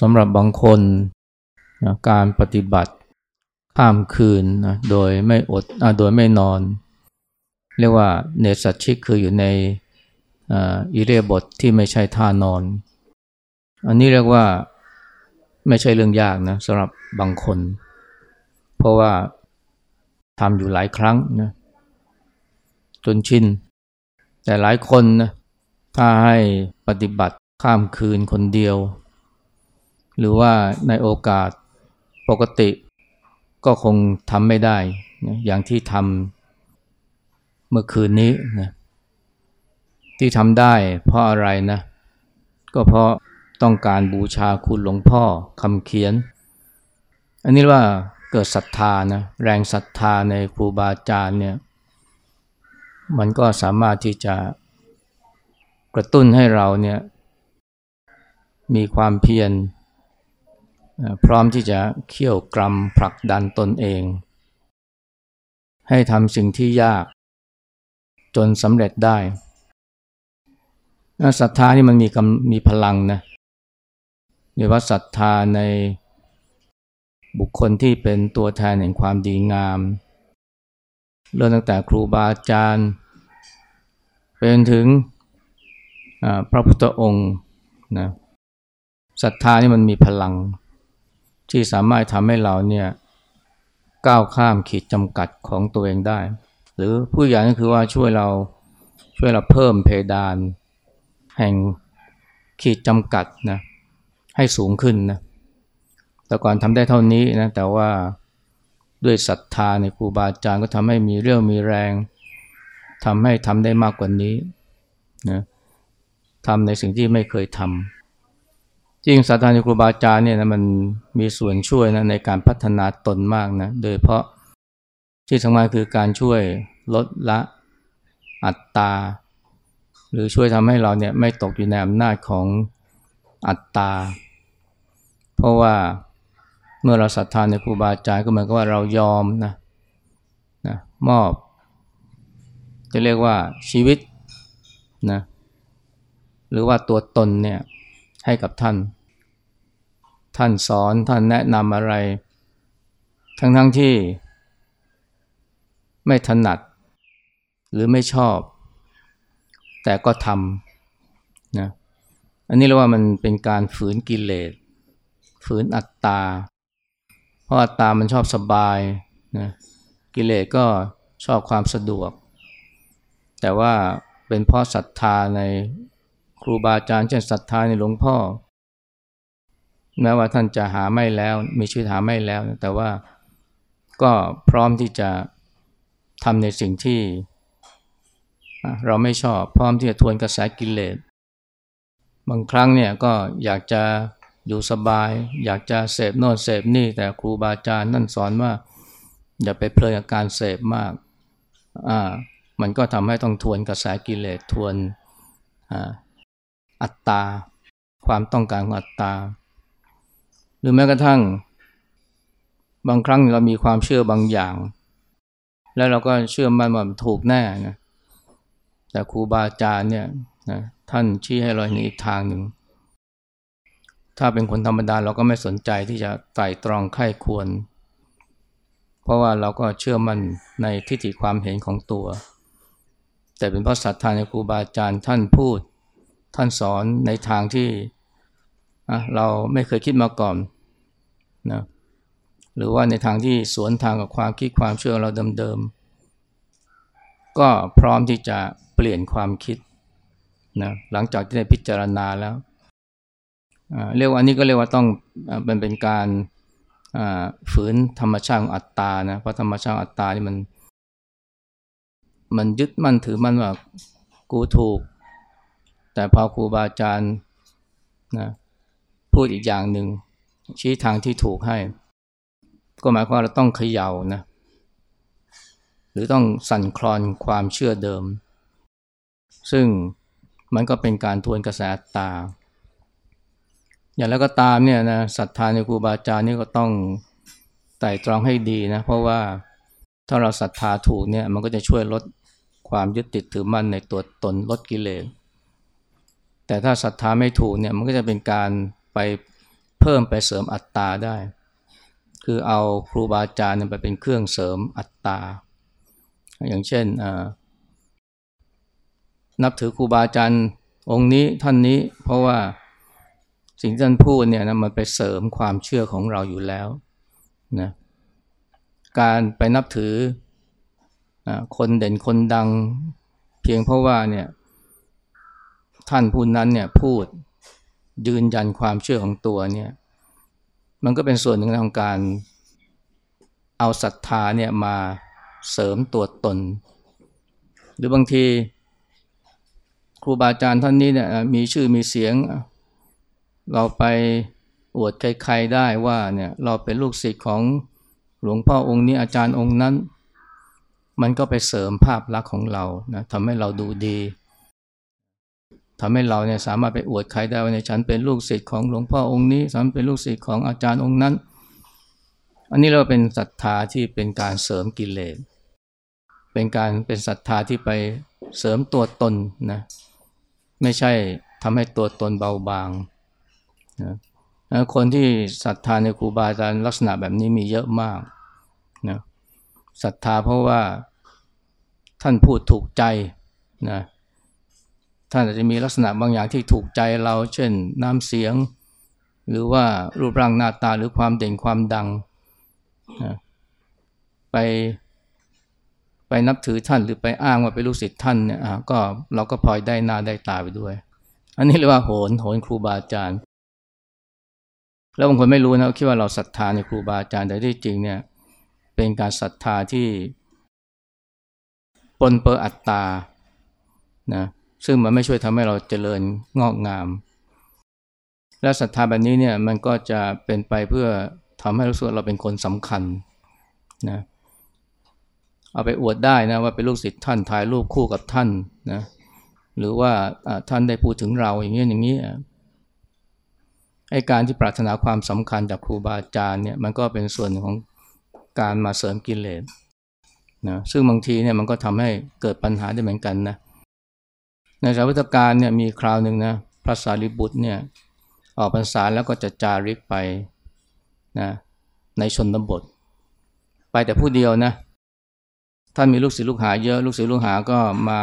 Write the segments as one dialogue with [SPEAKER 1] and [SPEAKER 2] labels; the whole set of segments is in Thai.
[SPEAKER 1] สำหรับบางคนนะการปฏิบัติข้ามคืนนะโดยไม่อดอโดยไม่นอน เรียกว่าเนสัชิกคืออยู่ในอิเรียบทที่ไม่ใช่ท่านอน อันนี้เรียกว่าไม่ใช่เรื่องยากนะสำหรับบางคน เพราะว่าทำอยู่หลายครั้งนะจนชินแต่หลายคนนะถ้าให้ปฏิบัติข้ามคืนคนเดียว หรือว่าในโอกาสปกติก็คงทำไม่ได้นะอย่างที่ทำเมื่อคืนนี้นะที่ทำได้เพราะอะไรนะ ก็เพราะต้องการบูชาคุณหลวงพ่อคำเขียน อันนี้ว่าเกิดศรัทธานะแรงศรัทธาในครูบาอาจารย์เนี่ยมันก็สามารถที่จะกระตุ้นให้เราเนี่ยมีความเพียร พร้อมที่จะเขี่ยวกรำผลักดันตนเอง ให้ทำสิ่งที่ยาก จนสำเร็จได้ศรัทธานี่มันมีมีพลังนะเรียกว่าศรัทธาในบุคคลที่เป็นตัวแทนแห่งความดีงาม เริ่มตั้งแต่ครูบาอาจารย์ เป็นถึงพระพุทธองค์นะศรัทธานี่มันมีพลัง ที่สามารถทำให้เราเนี่ยก้าวข้ามขีดจำกัดของตัวเองได้ หรือผู้อย่างก็คือว่าช่วยเราช่วยเราเพิ่มเพดาน แห่งขีดจำกัดนะให้สูงขึ้นนะแต่ก่อนทำได้เท่านี้นะแต่ว่าด้วยศรัทธาในครูบาอาจารย์ก็ทำให้มีเรื่องมีแรงทำให้ทำได้มากกว่านี้นะทำในสิ่งที่ไม่เคยทำ จริงศรัทธาในครูบาอาจารย์เนี่ยนะมันมีส่วนช่วยนะในการพัฒนาตนมากนะโดยเพราะที่สำคัญคือการช่วยลดละอัตตา หรือช่วยทำให้เราเนี่ยไม่ตกอยู่ในอำนาจของอัตตา เพราะว่าเมื่อเราศรัทธาในครูบาอาจารย์ก็เหมือนกับว่าเรายอมนะนะมอบ จะเรียกว่าชีวิตนะหรือว่าตัวตนเนี่ย ให้กับท่าน ท่านสอนท่านแนะนำอะไร ทั้งๆทที่ ไม่ถนัด หรือไม่ชอบ แต่ก็ทำนะอันนี้เรียกว่ามันเป็นการฝืนกิเลสฝืนอัตตา เพราะอัตตามันชอบสบายนะกิเลสก็ชอบความสะดวก แต่ว่าเป็นเพราะศรัทธาใน ครูบาอาจารย์เช่นศรัทธาในหลวงพ่อ แม้ว่าท่านจะหาไม่แล้ว มีชื่อหาไม่แล้ว แต่ว่าก็พร้อมที่จะทำในสิ่งที่ เราไม่ชอบพร้อมที่จะทวนกระแสกิเลสบางครั้งเนี่ยก็อยากจะอยู่สบาย อยากจะเสพโน่นเสพนี่ แต่ครูบาอาจารย์นั่นสอนว่า อย่าไปเพลินกับการเสพมากอ่ามันก็ทำให้ต้องทวนกระแสกิเลสทวนอ่า อัตตา ความต้องการของอัตตา หรือแม้กระทั่ง บางครั้งเรามีความเชื่อบางอย่าง แล้วเราก็เชื่อมันว่ามันถูกแน่นะแต่ครูบาอาจารย์เนี่ยนะท่านชี้ให้เราเห็นอีกทางหนึ่ง ถ้าเป็นคนธรรมดาเราก็ไม่สนใจที่จะไต่ตรองไข้ควร เพราะว่าเราก็เชื่อมั่นในทิฏฐิความเห็นของตัว แต่เป็นเพราะศรัทธาในครูบาอาจารย์ท่านพูด ท่านสอนในทางที่เราไม่เคยคิดมาก่อนนะหรือว่าในทางที่สวนทางกับความคิดความเชื่อเราเดิมๆก็พร้อมที่จะเปลี่ยนความคิดนะหลังจากที่ได้พิจารณาแล้วเรียกว่าอันนี้ก็เรียกว่าต้องเป็นเป็นการฝืนธรรมชาติของอัตตานะเพราะธรรมชาติอัตตานี่มัน มันยึดมั่นถือมั่นว่ากูถูก แต่พอครูบาอาจารย์นะพูดอีกอย่างหนึ่งชี้ทางที่ถูกให้ ก็หมายความว่าเราต้องเขย่านะหรือต้องสั่นคลอนความเชื่อเดิม ซึ่งมันก็เป็นการทวนกระแสตา อย่างแล้วก็ตามเนี่ยนะศรัทธาในครูบาอาจารย์นี่ก็ต้องไต่ตรองให้ดีนะ เพราะว่าถ้าเราศรัทธาถูกเนี่ยมันก็จะช่วยลดความยึดติดถือมั่นในตัวตนลดกิเลส แต่ถ้าศรัทธาไม่ถูกเนี่ยมันก็จะเป็นการไปเพิ่มไปเสริมอัตตาได้ คือเอาครูบาอาจารย์ไปเป็นเครื่องเสริมอัตตา อย่างเช่นนับถือครูบาอาจารย์องค์นี้ท่านนี้เพราะว่าสิ่งที่ท่านพูดเนี่ยนะมันไปเสริมความเชื่อของเราอยู่แล้วนะการไปนับถือคนเด่นคนดัง เพียงเพราะว่าเนี่ย ท่านพูดนั้นเนี่ยพูดยืนยันความเชื่อของตัวเนี่ยมันก็เป็นส่วนหนึ่งของการเอาศรัทธาเนี่ยมาเสริมตัวตน หรือบางทีครูบาอาจารย์ท่านนี้เนี่ยมีชื่อมีเสียง เราไปอวดใครๆได้ว่าเนี่ยเราเป็นลูกศิษย์ของหลวงพ่อองค์นี้อาจารย์องค์นั้น มันก็ไปเสริมภาพลักษณ์ของเรานะทำให้เราดูดี ทำให้เราเนี่ยสามารถไปอวดใครได้ว่าในฉันเป็นลูกศิษย์ของหลวงพ่อองค์นี้ฉันเป็นลูกศิษย์ของอาจารย์องค์นั้น อันนี้เราเป็นศรัทธาที่เป็นการเสริมกิเลสเป็นการเป็นศรัทธาที่ไปเสริมตัวตนนะไม่ใช่ทำให้ตัวตนเบาบางนะคนที่ศรัทธาในครูบาอาจารย์ลักษณะแบบนี้มีเยอะมากนะศรัทธาเพราะว่าท่านพูดถูกใจนะ ท่านอาจจะมีลักษณะบางอย่างที่ถูกใจเรา เช่นน้ำเสียง หรือว่ารูปร่างหน้าตาหรือความเด่นความดังนะไปไปนับถือท่านหรือไปอ้างว่าเป็นลูกศิษย์ท่านเนี่ยก็เราก็พลอยได้หน้าได้ตาไปด้วย อันนี้เรียกว่าโหนโหนครูบาอาจารย์ แล้วบางคนไม่รู้นะคิดว่าเราศรัทธาในครูบาอาจารย์แต่ที่จริงเนี่ยเป็นการศรัทธาที่ปนเปื้ออัตตานะ ซึ่งมันไม่ช่วยทำให้เราเจริญงอกงาม และศรัทธาแบบนี้เนี่ยมันก็จะเป็นไปเพื่อทำให้รู้สึกเราเป็นคนสำคัญนะเอาไปอวดได้นะว่าเป็นลูกศิษย์ท่านถ่ายรูปคู่กับท่านนะหรือว่าท่านได้พูดถึงเราอย่างนี้อย่างนี้ไอการที่ปรารถนาความสำคัญจากครูบาอาจารย์เนี่ยมันก็เป็นส่วนของการมาเสริมกิเลสนะซึ่งบางทีเนี่ยมันก็ทำให้เกิดปัญหาได้เหมือนกันนะ ในสาวัตการเนี่ยมีคราวหนึ่งนะพระสารีบุตรเนี่ยออกพรรษาแล้วก็จะจาริกไปนะในชนบท ไปแต่ผู้เดียวนะท่านมีลูกศิษย์ลูกหาเยอะลูกศิษย์ลูกหาก็มา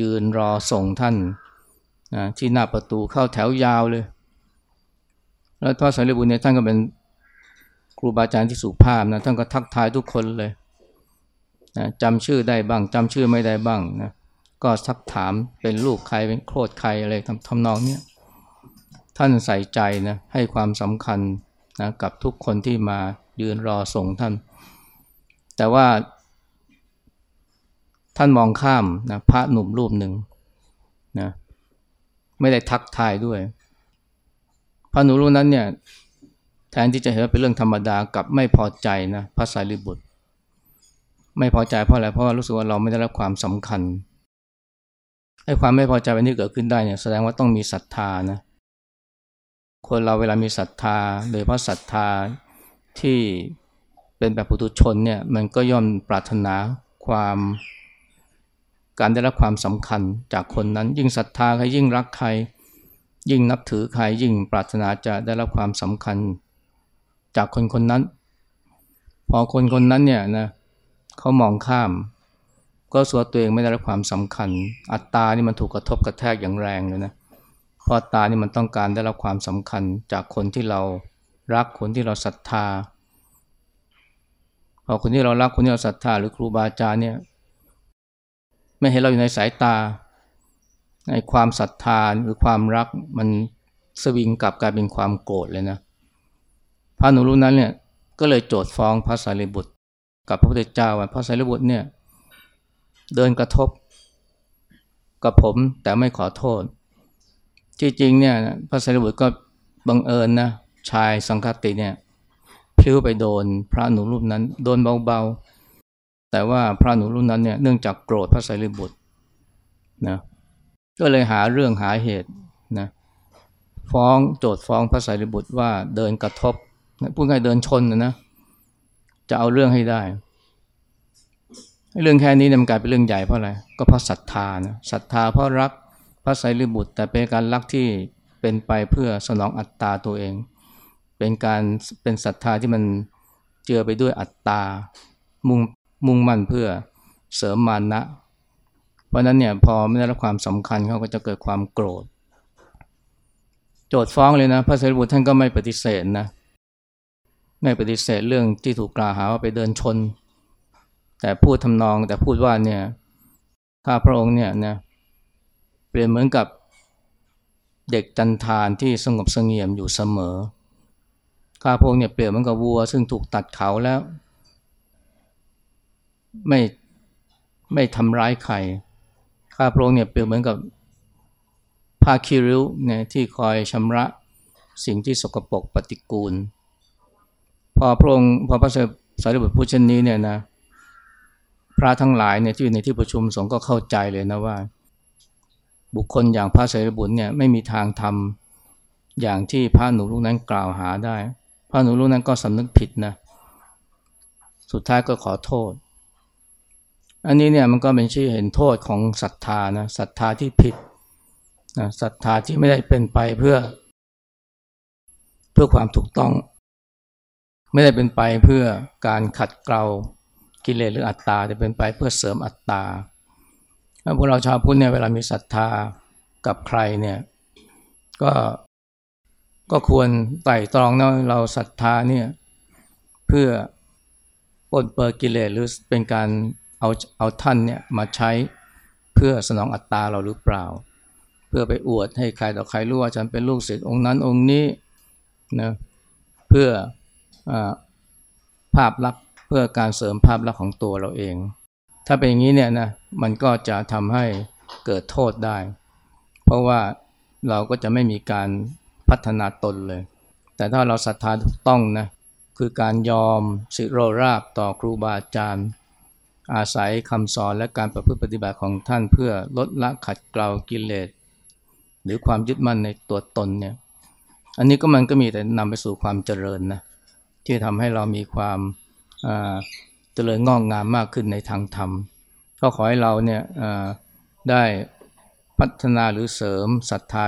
[SPEAKER 1] ยืนรอส่งท่านนะที่หน้าประตูเข้าแถวยาวเลย แล้วพระสารีบุตรเนี่ยท่านก็เป็นครูบาอาจารย์ที่สุภาพนะท่านก็ทักทายทุกคนเลยนะจำชื่อได้บ้างจำชื่อไม่ได้บ้างนะ ก็สักถามเป็นลูกใครเป็นโคตรใครอะไรทำทำนองเนี้ยท่านใส่ใจนะให้ความสำคัญนะกับทุกคนที่มายืนรอส่งท่าน แต่ว่า ท่านมองข้ามนะพระหนุ่มรูปหนึ่งนะไม่ได้ทักทายด้วย พระหนุ่มรูปนั้นเนี่ยแทนที่จะเห็นว่าเป็นเรื่องธรรมดากับไม่พอใจนะพระสารีบุตร ไม่พอใจเพราะอะไรเพราะรู้สึกว่าเราไม่ได้รับความสำคัญ ไอ้ความไม่พอใจแบบนี้เกิดขึ้นได้เนี่ยแสดงว่าต้องมีศรัทธานะคนเราเวลามีศรัทธา โดยเพราะศรัทธาที่เป็นแบบปุถุชนเนี่ยมันก็ย่อมปรารถนาความการได้รับความสำคัญจากคนนั้น ยิ่งศรัทธาใครยิ่งรักใคร ยิ่งนับถือใครยิ่งปรารถนาจะได้รับความสำคัญจากคนคนนั้น พอคนคนนั้นเนี่ยนะเขามองข้าม ก็สัวตัวเองไม่ได้รับความสำคัญ อัตตานี่มันถูกกระทบกระแทกอย่างแรงเลยนะเพราะอัตานี่มันต้องการได้รับความสำคัญจากคนที่เรารักคนที่เราศรัทธาพอคนที่เรารักคนที่เราศรัทธาหรือครูบาอาจารย์เนี่ยไม่เห็นเราอยู่ในสายตาในความศรัทธาหรือความรักมันสวิงกลับกลายเป็นความโกรธเลยนะพระหนูรู้นั้นเนี่ยก็เลยโจทย์ฟ้องพระสารีบุตร กับพระพุทธเจ้าว่าพระสารีบุตรเนี่ย เดินกระทบกับผมแต่ไม่ขอโทษ ที่จริงเนี่ยพระสารีบุตรก็บังเอิญนะชายสังคติเนี่ยพลิ้วไปโดนพระหนูรูปนั้น โดนเบาๆ แต่ว่าพระหนูรูปนั้นเนี่ยเนื่องจากโกรธพระสารีบุตรนะก็เลยหาเรื่องหาเหตุนะฟ้องโจทย์ฟ้องพระสารีบุตรว่าเดินกระทบพูดง่ายเดินชนนะนะจะเอาเรื่องให้ได้ เรื่องแค่นี้เนี่ยมันกลายเป็นเรื่องใหญ่เพราะอะไรก็เพราะศรัทธานะศรัทธาเพราะรักพระไตรลิบุตร แต่เป็นการรักที่เป็นไปเพื่อสนองอัตตาตัวเอง เป็นการเป็นศรัทธาที่มันเจือไปด้วยอัตตามุ่งมุ่งมั่นเพื่อเสริมมานะ เพราะนั้นเนี่ยพอไม่ได้รับความสำคัญเขาก็จะเกิดความโกรธ โจทย์ฟ้องเลยนะพระสารีบุตรท่านก็ไม่ปฏิเสธนะไม่ปฏิเสธเรื่องที่ถูกกล่าวหาว่าไปเดินชน แต่พูดทำนองแต่พูดว่าเนี่ยข้าพระองค์เนี่ยนะเปลี่ยนเหมือนกับเด็กจันทานที่สงบเสงี่ยมอยู่เสมอ ข้าพระองค์เนี่ยเปลี่ยนเหมือนกับวัว ซึ่งถูกตัดเขาแล้ว ไม่ไม่ทำร้ายใคร ข้าพระองค์เนี่ยเปรียบเหมือนกับผ้าคีริ้วเนี่ยที่คอยชำระสิ่งที่สกปรกปฏิกูล พอพระองค์พอพระสารีบุตรพูดเช่นนี้เนี่ยนะ พระทั้งหลายเนี่ยที่อยู่ในที่ประชุมสงฆ์ก็เข้าใจเลยนะว่า บุคคลอย่างพระสรีบุตรเนี่ยไม่มีทางทำอย่างที่พระหนูลูกนั้นกล่าวหาได้ พระหนูลูกนั้นก็สำนึกผิดนะสุดท้ายก็ขอโทษ อันนี้เนี่ยมันก็เป็นชื่อเห็นโทษของศรัทธานะศรัทธาที่ผิดนะศรัทธาที่ไม่ได้เป็นไปเพื่อ เพื่อความถูกต้อง ไม่ได้เป็นไปเพื่อการขัดเกลา กิเลสหรืออัตตาแต่เป็นไปเพื่อเสริมอัตตาพวกเราชาวพุทธเนี่ยเวลามีศรัทธากับใครเนี่ยก็ก็ควรไต่ตรองนะเราศรัทธาเนี่ยเพื่อปลดเปิดกิเลสหรือเป็นการเอาเอาท่านเนี่ยมาใช้เพื่อสนองอัตตาเราหรือเปล่า เพื่อไปอวดให้ใครต่อใครรู้ว่าฉันเป็นลูกศิษย์องค์นั้นองค์นี้นะเพื่ออภาพลักษณ์ เพื่อการเสริมภาพลักษณ์ของตัวเราเอง ถ้าเป็นอย่างนี้เนี่ยนะมันก็จะทำให้เกิดโทษได้ เพราะว่าเราก็จะไม่มีการพัฒนาตนเลย แต่ถ้าเราศรัทธาถูกต้องนะคือการยอมสิโรราบต่อครูบาอาจารย์ อาศัยคำสอนและการประพฤติปฏิบัติของท่านเพื่อลดละขัดเกลากิเลสหรือความยึดมั่นในตัวตนเนี่ยอันนี้ก็มันก็มีแต่นำไปสู่ความเจริญนะที่ทำให้เรามีความ เจริญงอกงามมากขึ้นในทางธรรม ก็ขอให้เราเนี่ยได้พัฒนาหรือเสริมศรัทธา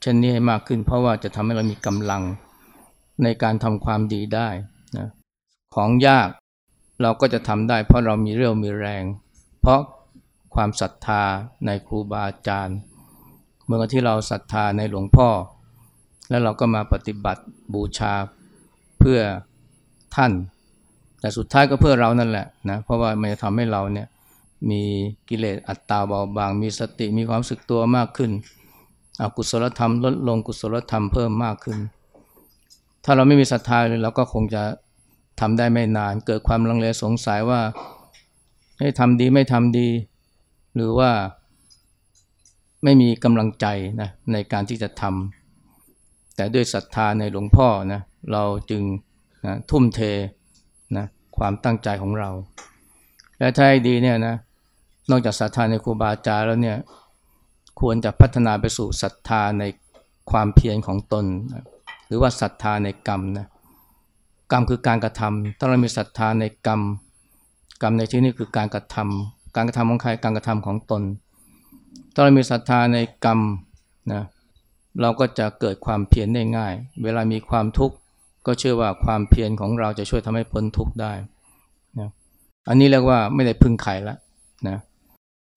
[SPEAKER 1] เช่นนี้ให้มากขึ้น เพราะว่าจะทำให้เรามีกำลังในการทำความดีได้นะของยากเราก็จะทำได้ เพราะเรามีเรี่ยวมีแรง เพราะความศรัทธาในครูบาอาจารย์ เมื่อที่เราศรัทธาในหลวงพ่อ แล้วเราก็มาปฏิบัติบูชาเพื่อท่าน แต่สุดท้ายก็เพื่อเรานั่นแหละนะเพราะว่ามันจะทำให้เราเนี่ยมีกิเลสอัตตาเบาบาง มีสติมีความสึกตัวมากขึ้นอกุศลธรรมลดลงกุศลธรรมเพิ่มมากขึ้น ถ้าเราไม่มีศรัทธาเลยเราก็คงจะทำได้ไม่นาน เกิดความลังเลสงสัยว่าให้ทำดีไม่ทำดี หรือว่าไม่มีกำลังใจนะในการที่จะทำแต่ด้วยศรัทธาในหลวงพ่อนะเราจึงนะทุ่มเท ความตั้งใจของเรา และถ้าให้ดีเนี่ยนะนอกจากศรัทธาในครูบาอาจารย์แล้วเนี่ยควรจะพัฒนาไปสู่ศรัทธาในความเพียรของตนนะหรือว่าศรัทธาในกรรมนะกรรมคือการกระทำถ้าเรามีศรัทธาในกรรม กรรมในที่นี้คือการกระทำการกระทำของใครการกระทำของตน ถ้าเรามีศรัทธาในกรรมนะเราก็จะเกิดความเพียรได้ง่าย เวลามีความทุกข์ ก็เชื่อว่าความเพียรของเราจะช่วยทำให้พ้นทุกข์ได้นะอันนี้เรียกว่าไม่ได้พึ่งใครละนะ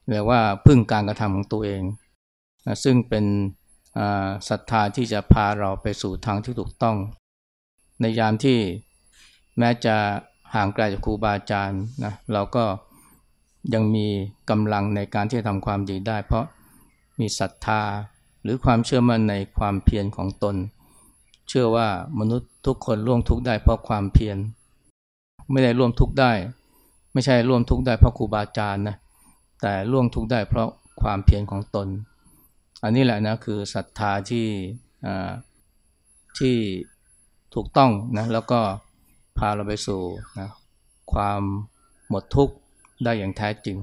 [SPEAKER 1] เรียกว่าพึ่งการกระทำของตัวเองนะซึ่งเป็นศรัทธาที่จะพาเราไปสู่ทางที่ถูกต้อง ในยามที่แม้จะห่างไกลจากครูบาอาจารย์นะเราก็ยังมีกำลังในการที่จะทำความดีได้ เพราะมีศรัทธาหรือความเชื่อมั่นในความเพียรของตน เชื่อว่ามนุษย์ทุกคนร่วมทุกข์ได้เพราะความเพียรไม่ได้ร่วมทุกข์ได้ ไม่ใช่ร่วมทุกข์ได้เพราะครูบาอาจารย์นะแต่ร่วมทุกข์ได้เพราะความเพียรของตน อันนี้แหละนะคือศรัทธาที่ที่ถูกต้องนะแล้วก็พาเราไปสู่นะความหมดทุกข์ได้อย่างแท้จริง